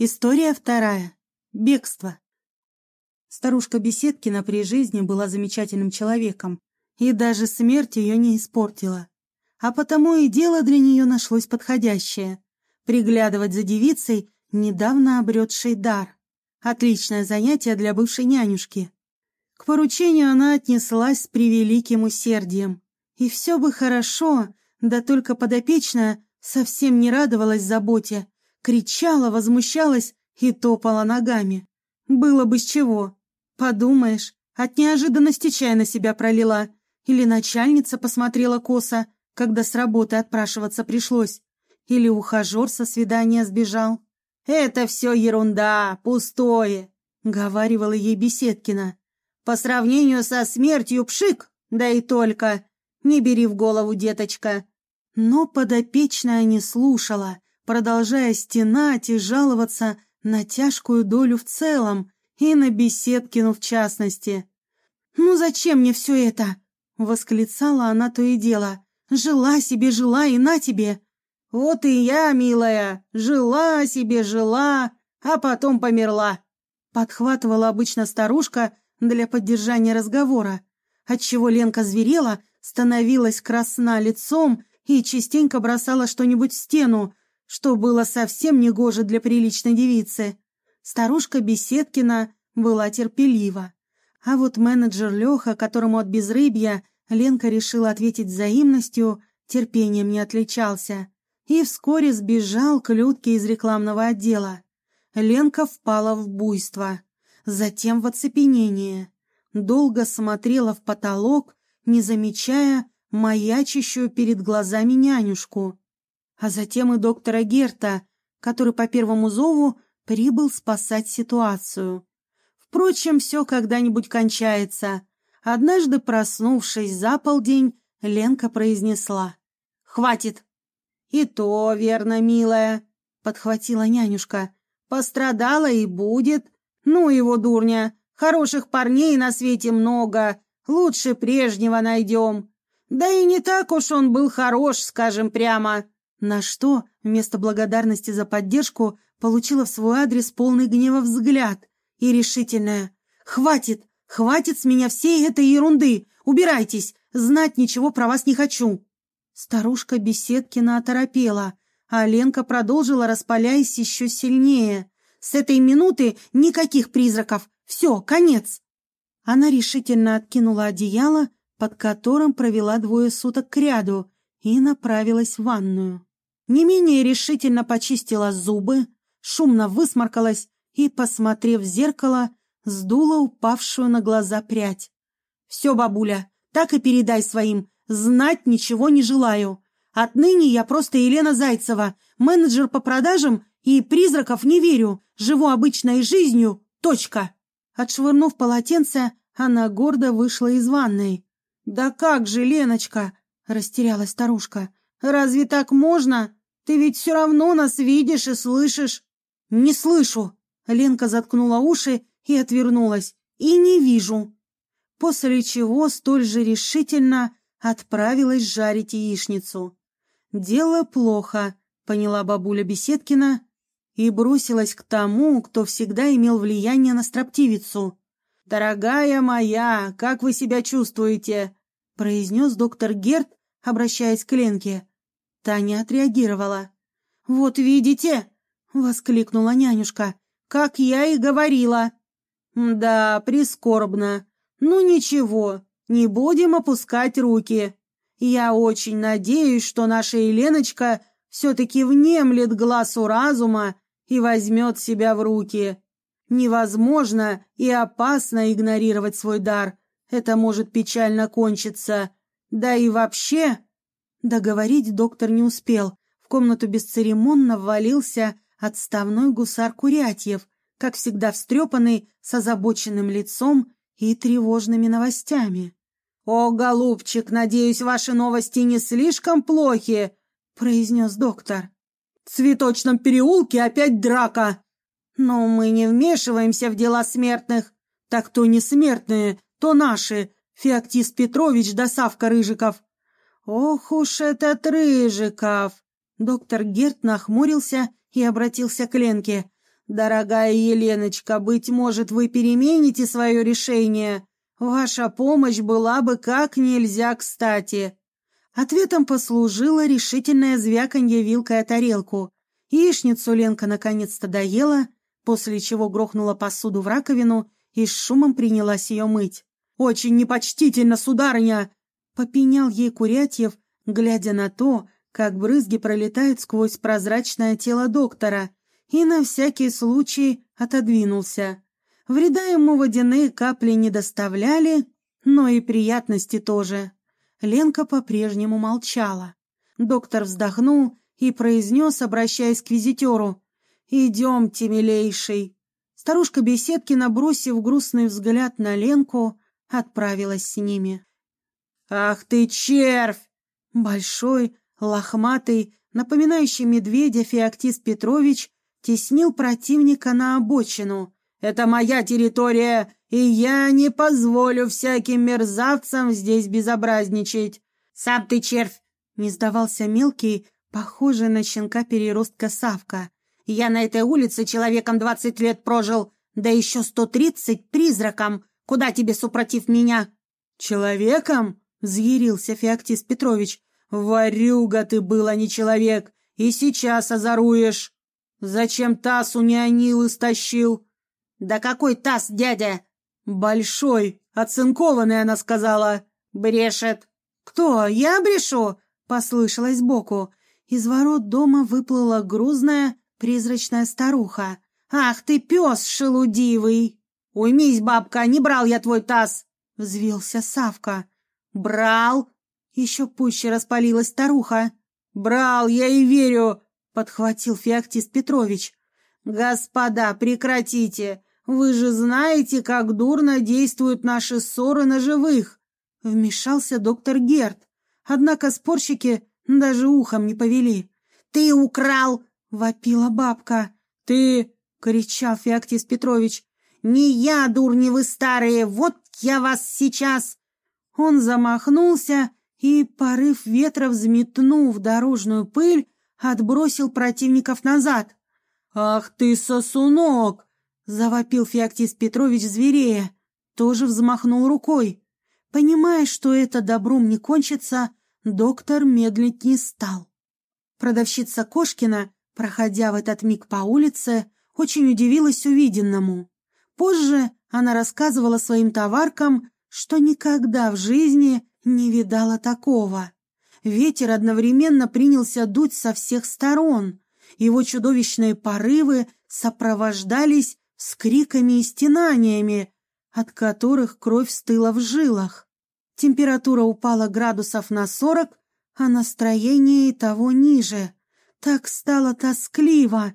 История вторая. Бегство. Старушка Беседкина при жизни была замечательным человеком, и даже смерть ее не испортила. А потому и дело для нее нашлось подходящее — приглядывать за девицей, недавно обретшей дар. Отличное занятие для бывшей нянюшки. К поручению она отнеслась с превеликим усердием. И все бы хорошо, да только подопечная совсем не радовалась заботе, кричала, возмущалась и топала ногами. Было бы с чего. Подумаешь, от неожиданности чай на себя пролила. Или начальница посмотрела косо, когда с работы отпрашиваться пришлось. Или ухажер со свидания сбежал. «Это все ерунда, пустое», — говаривала ей Беседкина. «По сравнению со смертью пшик, да и только. Не бери в голову, деточка». Но подопечная не слушала, продолжая стенать и жаловаться на тяжкую долю в целом и на Беседкину в частности. «Ну зачем мне все это?» — восклицала она то и дело. «Жила себе, жила и на тебе!» «Вот и я, милая, жила себе, жила, а потом померла!» Подхватывала обычно старушка для поддержания разговора, отчего Ленка зверела, становилась красна лицом и частенько бросала что-нибудь в стену, что было совсем негоже для приличной девицы. Старушка Беседкина была терпелива. А вот менеджер Леха, которому от безрыбья Ленка решила ответить взаимностью, терпением не отличался. И вскоре сбежал к Людке из рекламного отдела. Ленка впала в буйство, затем в оцепенение. Долго смотрела в потолок, не замечая маячащую перед глазами нянюшку а затем и доктора Герта, который по первому зову прибыл спасать ситуацию. Впрочем, все когда-нибудь кончается. Однажды, проснувшись за полдень, Ленка произнесла. «Хватит!» «И то верно, милая», — подхватила нянюшка. «Пострадала и будет. Ну его, дурня, хороших парней на свете много, лучше прежнего найдем. Да и не так уж он был хорош, скажем прямо. На что, вместо благодарности за поддержку, получила в свой адрес полный гнева взгляд и решительная. «Хватит! Хватит с меня всей этой ерунды! Убирайтесь! Знать ничего про вас не хочу!» Старушка Беседкина оторопела, а Ленка продолжила, распаляясь еще сильнее. «С этой минуты никаких призраков! Все, конец!» Она решительно откинула одеяло, под которым провела двое суток кряду, и направилась в ванную не менее решительно почистила зубы, шумно высморкалась и, посмотрев в зеркало, сдула упавшую на глаза прядь. «Все, бабуля, так и передай своим, знать ничего не желаю. Отныне я просто Елена Зайцева, менеджер по продажам и призраков не верю, живу обычной жизнью, точка!» Отшвырнув полотенце, она гордо вышла из ванной. «Да как же, Леночка!» — растерялась старушка. «Разве так можно? Ты ведь все равно нас видишь и слышишь. Не слышу. Ленка заткнула уши и отвернулась. И не вижу. После чего столь же решительно отправилась жарить яичницу. Дело плохо, поняла бабуля Беседкина и бросилась к тому, кто всегда имел влияние на строптивицу. «Дорогая моя, как вы себя чувствуете?» произнес доктор Герт, обращаясь к Ленке. Таня отреагировала. «Вот видите!» — воскликнула нянюшка. «Как я и говорила!» «Да, прискорбно. Ну ничего, не будем опускать руки. Я очень надеюсь, что наша Еленочка все-таки внемлет глазу разума и возьмет себя в руки. Невозможно и опасно игнорировать свой дар. Это может печально кончиться. Да и вообще...» Договорить доктор не успел. В комнату бесцеремонно ввалился отставной гусар Курятьев, как всегда встрепанный, с озабоченным лицом и тревожными новостями. «О, голубчик, надеюсь, ваши новости не слишком плохи», — произнес доктор. «В цветочном переулке опять драка. Но мы не вмешиваемся в дела смертных. Так то не смертные, то наши, Феоктис Петрович да Савка Рыжиков. «Ох уж этот Рыжиков!» Доктор Герт нахмурился и обратился к Ленке. «Дорогая Еленочка, быть может, вы перемените свое решение? Ваша помощь была бы как нельзя кстати». Ответом послужило решительное звяканье вилкой о тарелку. Яичницу Ленка наконец-то доела, после чего грохнула посуду в раковину и с шумом принялась ее мыть. «Очень непочтительно, сударыня!» — попенял ей Курятьев, глядя на то, как брызги пролетают сквозь прозрачное тело доктора, и на всякий случай отодвинулся. Вреда ему водяные капли не доставляли, но и приятности тоже. Ленка по-прежнему молчала. Доктор вздохнул и произнес, обращаясь к визитеру, «Идемте, милейший». Старушка Беседкина, бросив грустный взгляд на Ленку, отправилась с ними. «Ах ты, червь!» Большой, лохматый, напоминающий медведя Феоктист Петрович теснил противника на обочину. «Это моя территория, и я не позволю всяким мерзавцам здесь безобразничать!» «Сам ты червь!» — не сдавался мелкий, похожий на щенка переростка Савка. «Я на этой улице человеком двадцать лет прожил, да еще сто тридцать призраком. Куда тебе, супротив меня?» «Человеком?» — взъярился Феоктист Петрович. «Варюга ты был, а не человек, и сейчас озоруешь!» «Зачем таз у неонилы стащил?» «Да какой таз, дядя?» «Большой, оцинкованный, она сказала». «Брешет». «Кто? Я брешу?» — послышалось сбоку. Из ворот дома выплыла грузная, призрачная старуха. «Ах ты, пес шелудивый!» «Уймись, бабка, не брал я твой таз!» — взвился Савка. «Брал!» — еще пуще распалилась старуха. «Брал, я и верю!» — подхватил Феоктист Петрович. «Господа, прекратите! Вы же знаете, как дурно действуют наши ссоры на живых!» Вмешался доктор Герт. Однако спорщики даже ухом не повели. «Ты украл!» — вопила бабка. «Ты!» — кричал Феоктист Петрович. «Не я, дурни вы старые! Вот я вас сейчас!» Он замахнулся и, порыв ветра взметнув дорожную пыль, отбросил противников назад. «Ах ты, сосунок!» — завопил Феоктист Петрович зверея. Тоже взмахнул рукой. Понимая, что это добром не кончится, доктор медлить не стал. Продавщица Кошкина, проходя в этот миг по улице, очень удивилась увиденному. Позже она рассказывала своим товаркам, что никогда в жизни не видала такого. Ветер одновременно принялся дуть со всех сторон. Его чудовищные порывы сопровождались скриками и стенаниями, от которых кровь стыла в жилах. Температура упала градусов на сорок, а настроение и того ниже. Так стало тоскливо,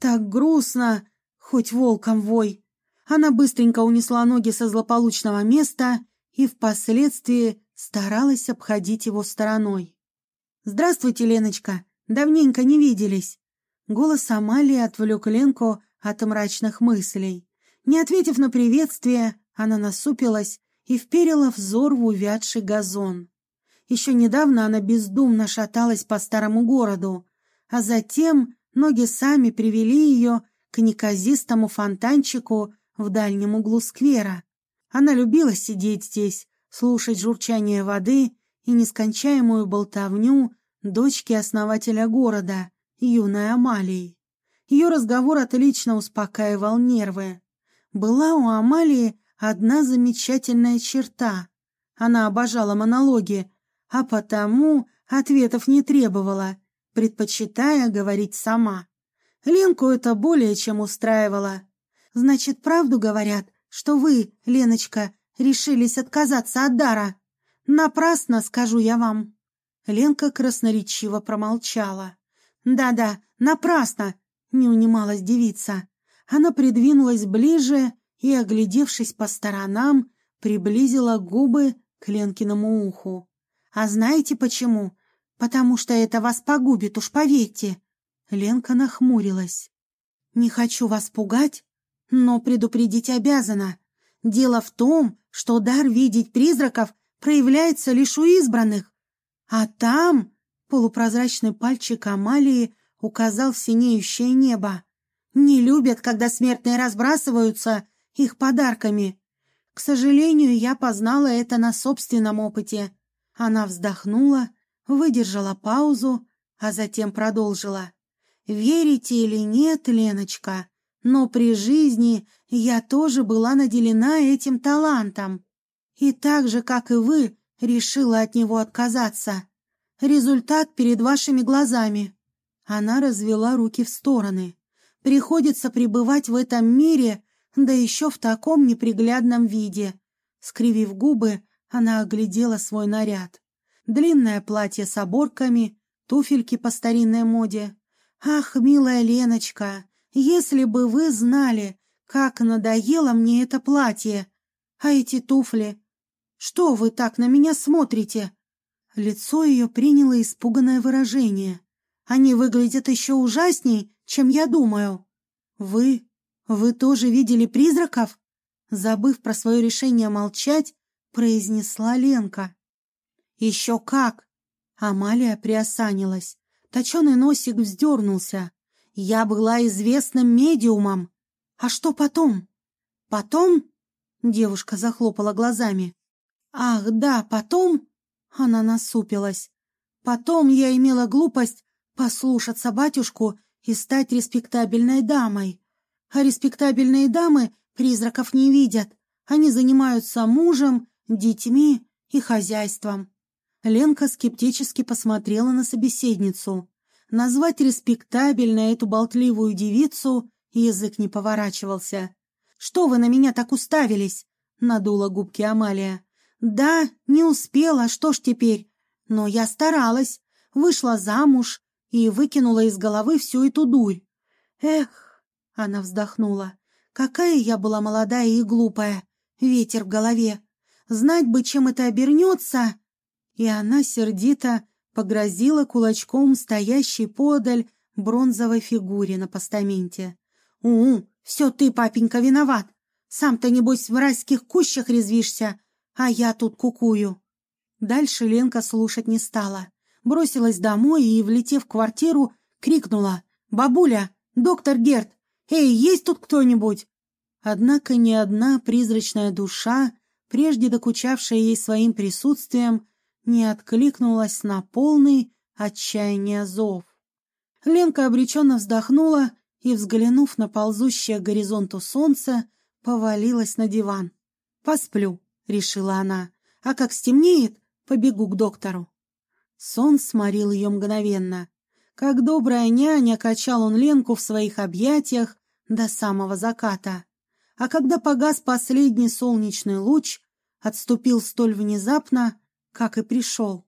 так грустно, хоть волком вой. Она быстренько унесла ноги со злополучного места и впоследствии старалась обходить его стороной. «Здравствуйте, Леночка! Давненько не виделись!» Голос Амалии отвлек Ленку от мрачных мыслей. Не ответив на приветствие, она насупилась и вперила взор в увядший газон. Еще недавно она бездумно шаталась по старому городу, а затем ноги сами привели ее к неказистому фонтанчику в дальнем углу сквера. Она любила сидеть здесь, слушать журчание воды и нескончаемую болтовню дочки основателя города, юной Амалии. Ее разговор отлично успокаивал нервы. Была у Амалии одна замечательная черта. Она обожала монологи, а потому ответов не требовала, предпочитая говорить сама. Ленку это более чем устраивало. «Значит, правду говорят, что вы, Леночка, решились отказаться от дара? Напрасно, скажу я вам». Ленка красноречиво промолчала. «Да-да, напрасно!» — не унималась девица. Она придвинулась ближе и, оглядевшись по сторонам, приблизила губы к Ленкиному уху. «А знаете почему? Потому что это вас погубит, уж поверьте!» Ленка нахмурилась. «Не хочу вас пугать, но предупредить обязана. Дело в том, что дар видеть призраков проявляется лишь у избранных. А там...» — полупрозрачный пальчик Амалии указал в синеющее небо. Не любят, когда смертные разбрасываются их подарками. К сожалению, я познала это на собственном опыте. Она вздохнула, выдержала паузу, а затем продолжила. «Верите или нет, Леночка, но при жизни я тоже была наделена этим талантом. И так же, как и вы, решила от него отказаться. Результат перед вашими глазами». Она развела руки в стороны. «Приходится пребывать в этом мире, да еще в таком неприглядном виде». Скривив губы, она оглядела свой наряд. Длинное платье с оборками, туфельки по старинной моде. «Ах, милая Леночка, если бы вы знали, как надоело мне это платье! А эти туфли! Что вы так на меня смотрите?» Лицо ее приняло испуганное выражение. «Они выглядят еще ужасней, чем я думаю. Вы... вы тоже видели призраков?» Забыв про свое решение молчать, произнесла Ленка. «Еще как!» Амалия приосанилась. Точеный носик вздернулся. «Я была известным медиумом. А что потом?» «Потом?» Девушка захлопала глазами. «Ах, да, потом...» Она насупилась. «Потом я имела глупость послушаться батюшку и стать респектабельной дамой. А респектабельные дамы призраков не видят. Они занимаются мужем, детьми и хозяйством. Ленка скептически посмотрела на собеседницу. Назвать респектабельно эту болтливую девицу язык не поворачивался. «Что вы на меня так уставились?» — надула губки Амалия. «Да, не успела, что ж теперь? Но я старалась, вышла замуж и выкинула из головы всю эту дурь. Эх!» — она вздохнула. «Какая я была молодая и глупая! Ветер в голове! Знать бы, чем это обернется!» И она сердито погрозила кулачком стоящей подаль бронзовой фигуре на постаменте. «У, все ты, папенька, виноват! Сам-то, небось, в райских кущах резвишься, а я тут кукую!» Дальше Ленка слушать не стала. Бросилась домой и, влетев в квартиру, крикнула «Бабуля! Доктор Герт! Эй, есть тут кто-нибудь?» Однако ни одна призрачная душа, прежде докучавшая ей своим присутствием, не откликнулась на полный отчаяния зов. Ленка обреченно вздохнула и, взглянув на ползущее к горизонту солнце, повалилась на диван. «Посплю», — решила она, — «а как стемнеет, побегу к доктору». Сон сморил ее мгновенно. Как добрая няня качал он Ленку в своих объятиях до самого заката. А когда погас последний солнечный луч, отступил столь внезапно, как и пришел.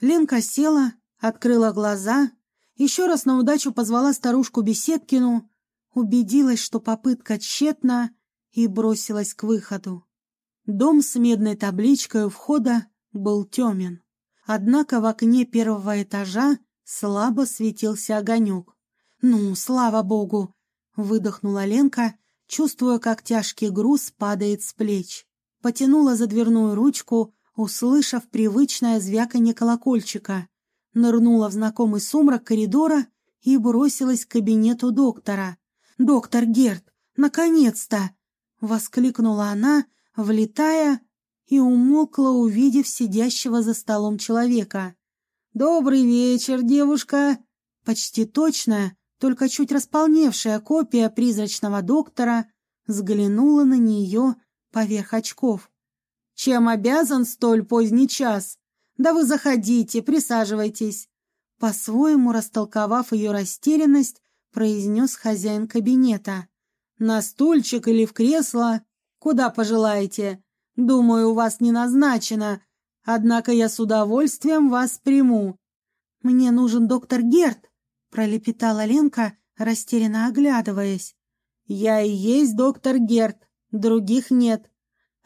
Ленка села, открыла глаза, еще раз на удачу позвала старушку Беседкину, убедилась, что попытка тщетна, и бросилась к выходу. Дом с медной табличкой у входа был темен. Однако в окне первого этажа слабо светился огонек. «Ну, слава богу!» — выдохнула Ленка, чувствуя, как тяжкий груз падает с плеч. Потянула за дверную ручку, услышав привычное звяканье колокольчика, нырнула в знакомый сумрак коридора и бросилась к кабинету доктора. «Доктор Герт, наконец-то!» — воскликнула она, влетая и умолкла, увидев сидящего за столом человека. «Добрый вечер, девушка!» Почти точная, только чуть располневшая копия призрачного доктора взглянула на нее поверх очков. Чем обязан столь поздний час? Да вы заходите, присаживайтесь. По-своему растолковав ее растерянность, произнес хозяин кабинета. На стульчик или в кресло? Куда пожелаете? Думаю, у вас не назначено, однако я с удовольствием вас приму. Мне нужен доктор Герт, пролепетала Ленка, растерянно оглядываясь. Я и есть доктор Герт, других нет.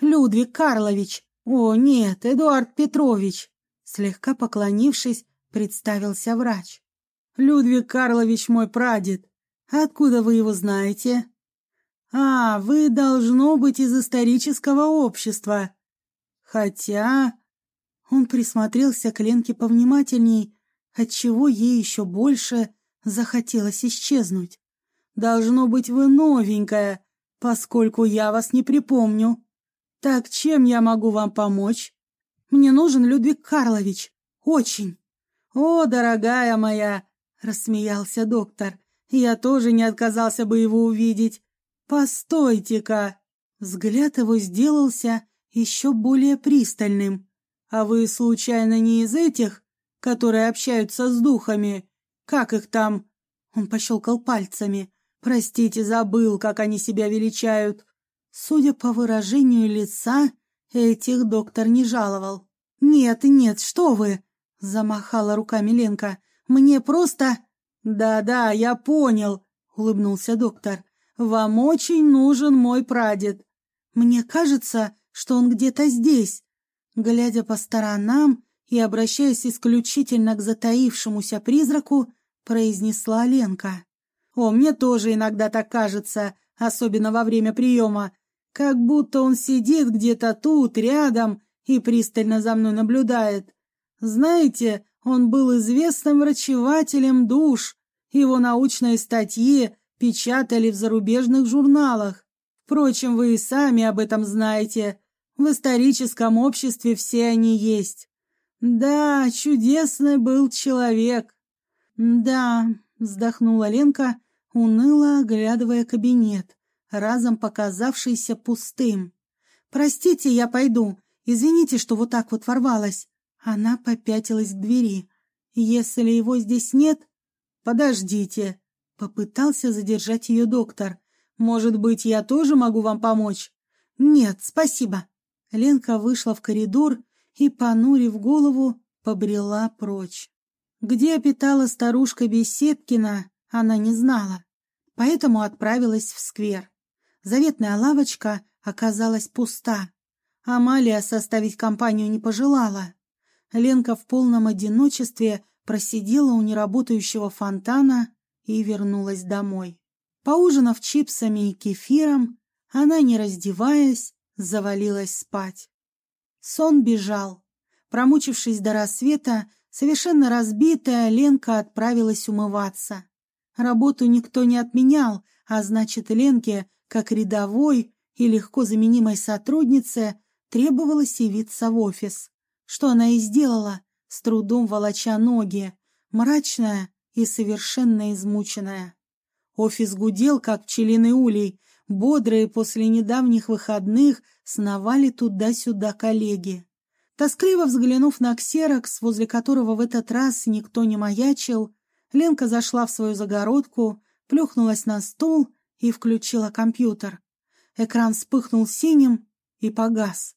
Людвиг Карлович! О, нет, Эдуард Петрович!» Слегка поклонившись, представился врач. «Людвиг Карлович мой прадед. Откуда вы его знаете?» «А, вы, должно быть, из исторического общества. Хотя...» Он присмотрелся к Ленке повнимательней, отчего ей еще больше захотелось исчезнуть. Должно быть, вы новенькая, поскольку я вас не припомню. Так чем я могу вам помочь? Мне нужен Людвиг Карлович. Очень. О, дорогая моя, рассмеялся доктор. Я тоже не отказался бы его увидеть. Постойте-ка. Взгляд его сделался еще более пристальным. А вы случайно не из этих, которые общаются с духами? Как их там? Он пощелкал пальцами. Простите, забыл, как они себя величают. Судя по выражению лица, этих доктор не жаловал. «Нет, нет, что вы!» — замахала руками Ленка. «Мне просто...» «Да-да, я понял», — улыбнулся доктор. «Вам очень нужен мой прадед. Мне кажется, что он где-то здесь». Глядя по сторонам и обращаясь исключительно к затаившемуся призраку, произнесла Ленка. «О, мне тоже иногда так кажется, особенно во время приема. Как будто он сидит где-то тут, рядом, и пристально за мной наблюдает. Знаете, он был известным врачевателем душ. Его научные статьи печатали в зарубежных журналах. Впрочем, вы и сами об этом знаете. В историческом обществе все они есть. Да, чудесный был человек. Да, вздохнула Ленка, уныло оглядывая кабинет, разом показавшийся пустым. «Простите, я пойду. Извините, что вот так вот ворвалась». Она попятилась к двери. «Если его здесь нет...» «Подождите», — попытался задержать ее доктор. «Может быть, я тоже могу вам помочь?» «Нет, спасибо». Ленка вышла в коридор и, понурив голову, побрела прочь. Где питала старушка Беседкина, она не знала, поэтому отправилась в сквер. Заветная лавочка оказалась пуста. Амалия составить компанию не пожелала. Ленка в полном одиночестве просидела у неработающего фонтана и вернулась домой. Поужинав чипсами и кефиром, она, не раздеваясь, завалилась спать. Сон бежал. Промучившись до рассвета, совершенно разбитая, Ленка отправилась умываться. Работу никто не отменял, а значит, Ленке, как рядовой и легко заменимой сотруднице, требовалось явиться в офис. Что она и сделала, с трудом волоча ноги, мрачная и совершенно измученная. Офис гудел, как пчелиный улей, бодрые после недавних выходных сновали туда-сюда коллеги. Тоскливо взглянув на ксерокс, возле которого в этот раз никто не маячил, Ленка зашла в свою загородку, плюхнулась на стул и включила компьютер. Экран вспыхнул синим и погас.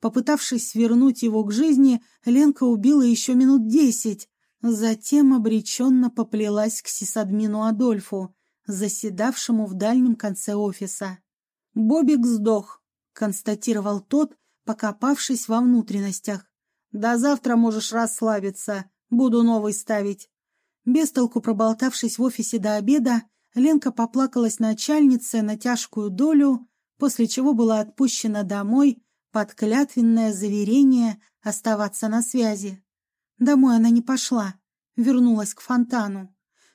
Попытавшись вернуть его к жизни, Ленка убила еще минут десять, затем обреченно поплелась к сисадмину Адольфу, заседавшему в дальнем конце офиса. «Бобик сдох», — констатировал тот, покопавшись во внутренностях. «До завтра можешь расслабиться, буду новый ставить». Бестолку проболтавшись в офисе до обеда, Ленка поплакалась начальнице на тяжкую долю, после чего была отпущена домой под клятвенное заверение оставаться на связи. Домой она не пошла, вернулась к фонтану.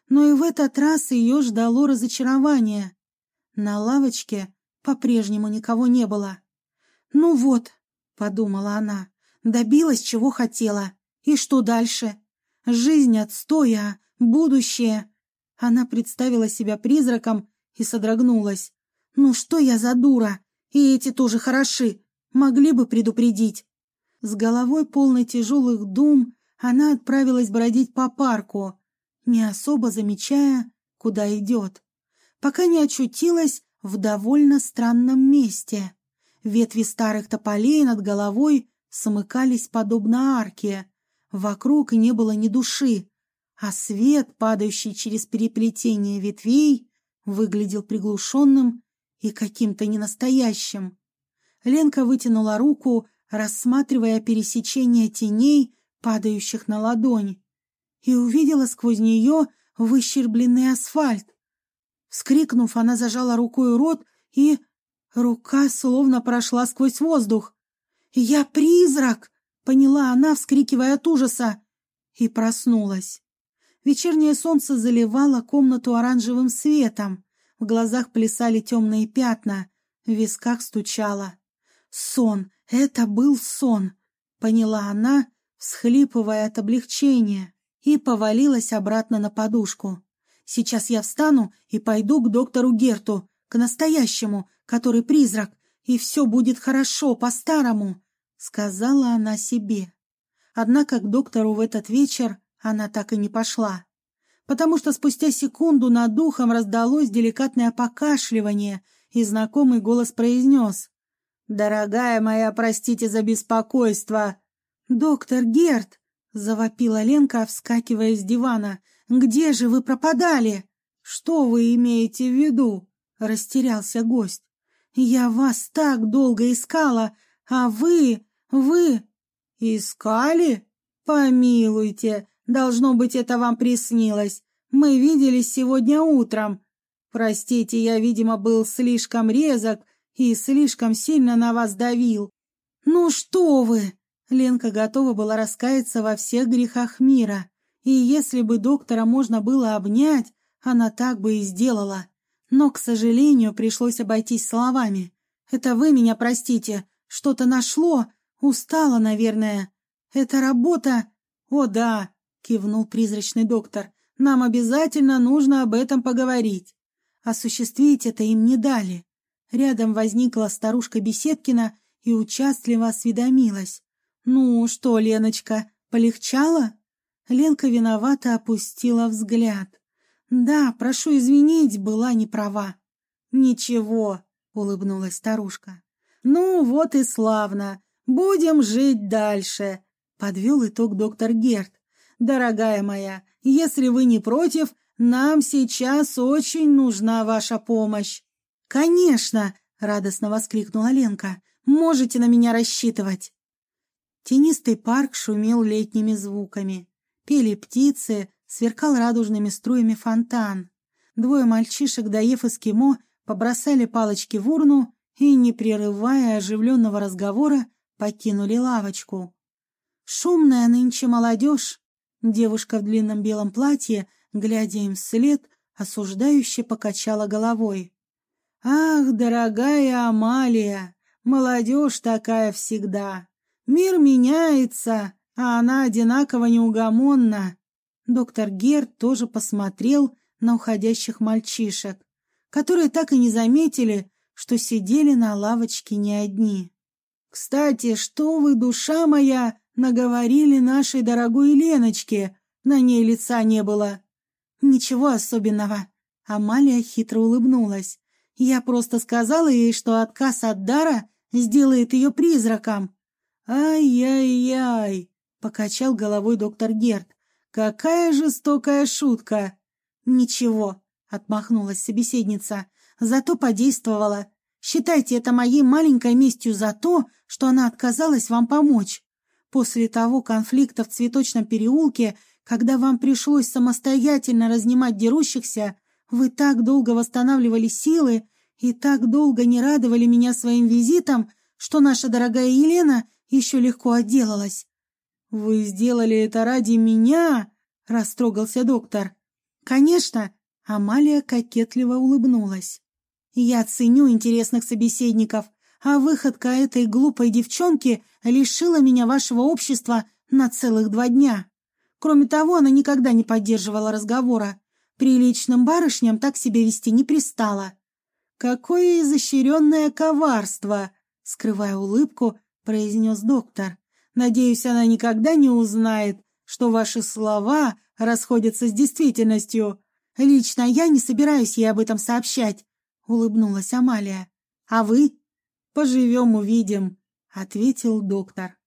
Но и в этот раз ее ждало разочарование. На лавочке по-прежнему никого не было. «Ну вот», — подумала она, — «добилась, чего хотела. И что дальше? Жизнь отстоя, будущее. Она представила себя призраком и содрогнулась. Ну что я за дура? И эти тоже хороши. Могли бы предупредить. С головой полной тяжелых дум она отправилась бродить по парку, не особо замечая, куда идет, пока не очутилась в довольно странном месте. Ветви старых тополей над головой смыкались подобно арке, Вокруг не было ни души, а свет, падающий через переплетение ветвей, выглядел приглушенным и каким-то ненастоящим. Ленка вытянула руку, рассматривая пересечение теней, падающих на ладонь, и увидела сквозь нее выщербленный асфальт. Вскрикнув, она зажала рукой рот, и рука словно прошла сквозь воздух. «Я призрак!» Поняла она, вскрикивая от ужаса, и проснулась. Вечернее солнце заливало комнату оранжевым светом. в глазах плясали темные пятна, в висках стучало. «Сон! Это был сон!» — поняла она, всхлипывая от облегчения, и повалилась обратно на подушку. «Сейчас я встану и пойду к доктору Герту, к настоящему, который призрак, и все будет хорошо, по-старому», — сказала она себе. Однако к доктору в этот вечер она так и не пошла, потому что спустя секунду над духом раздалось деликатное покашливание, и знакомый голос произнес «Дорогая моя, простите за беспокойство!» «Доктор Герт!» — завопила Ленка, вскакивая с дивана. «Где же вы пропадали?» «Что вы имеете в виду?» — растерялся гость. «Я вас так долго искала, а вы... вы...» «Искали? Помилуйте, должно быть, это вам приснилось. Мы виделись сегодня утром. Простите, я, видимо, был слишком резок и слишком сильно на вас давил. Ну что вы! Ленка готова была раскаяться во всех грехах мира. И если бы доктора можно было обнять, она так бы и сделала. Но, к сожалению, пришлось обойтись словами. «Это вы меня простите. Что-то нашло. Устала, наверное. Это работа...» «О, да», — кивнул призрачный доктор. «Нам обязательно нужно об этом поговорить». Осуществить это им не дали. Рядом возникла старушка Беседкина и участливо осведомилась. «Ну что, Леночка, полегчало?» Ленка виновато опустила взгляд. «Да, прошу извинить, была не права». «Ничего», — улыбнулась старушка. «Ну, вот и славно. Будем жить дальше», — подвел итог доктор Герт. «Дорогая моя, если вы не против, нам сейчас очень нужна ваша помощь. Конечно, радостно воскликнула Ленка. Можете на меня рассчитывать. Тенистый парк шумел летними звуками. Пели птицы, сверкал радужными струями фонтан. Двое мальчишек, доев эскимо, побросали палочки в урну и, не прерывая оживленного разговора, покинули лавочку. Шумная нынче молодежь. Девушка в длинном белом платье глядя им вслед, осуждающе покачала головой. «Ах, дорогая Амалия, молодежь такая всегда. Мир меняется, а она одинаково неугомонна». Доктор Герд тоже посмотрел на уходящих мальчишек, которые так и не заметили, что сидели на лавочке не одни. «Кстати, что вы, душа моя, наговорили нашей дорогой Леночке? На ней лица не было. «Ничего особенного». Амалия хитро улыбнулась. «Я просто сказала ей, что отказ от дара сделает ее призраком». «Ай-яй-яй!» — покачал головой доктор Герт. «Какая жестокая шутка!» «Ничего», — отмахнулась собеседница, — «зато подействовала. Считайте это моей маленькой местью за то, что она отказалась вам помочь. После того конфликта в цветочном переулке когда вам пришлось самостоятельно разнимать дерущихся, вы так долго восстанавливали силы и так долго не радовали меня своим визитом, что наша дорогая Елена еще легко отделалась. «Вы сделали это ради меня?» — растрогался доктор. «Конечно!» — Амалия кокетливо улыбнулась. «Я ценю интересных собеседников, а выходка этой глупой девчонки лишила меня вашего общества на целых два дня». Кроме того, она никогда не поддерживала разговора. Приличным барышням так себя вести не пристало. «Какое изощренное коварство!» — скрывая улыбку, произнес доктор. «Надеюсь, она никогда не узнает, что ваши слова расходятся с действительностью. Лично я не собираюсь ей об этом сообщать», — улыбнулась Амалия. «А вы?» «Поживем, увидим», — ответил доктор.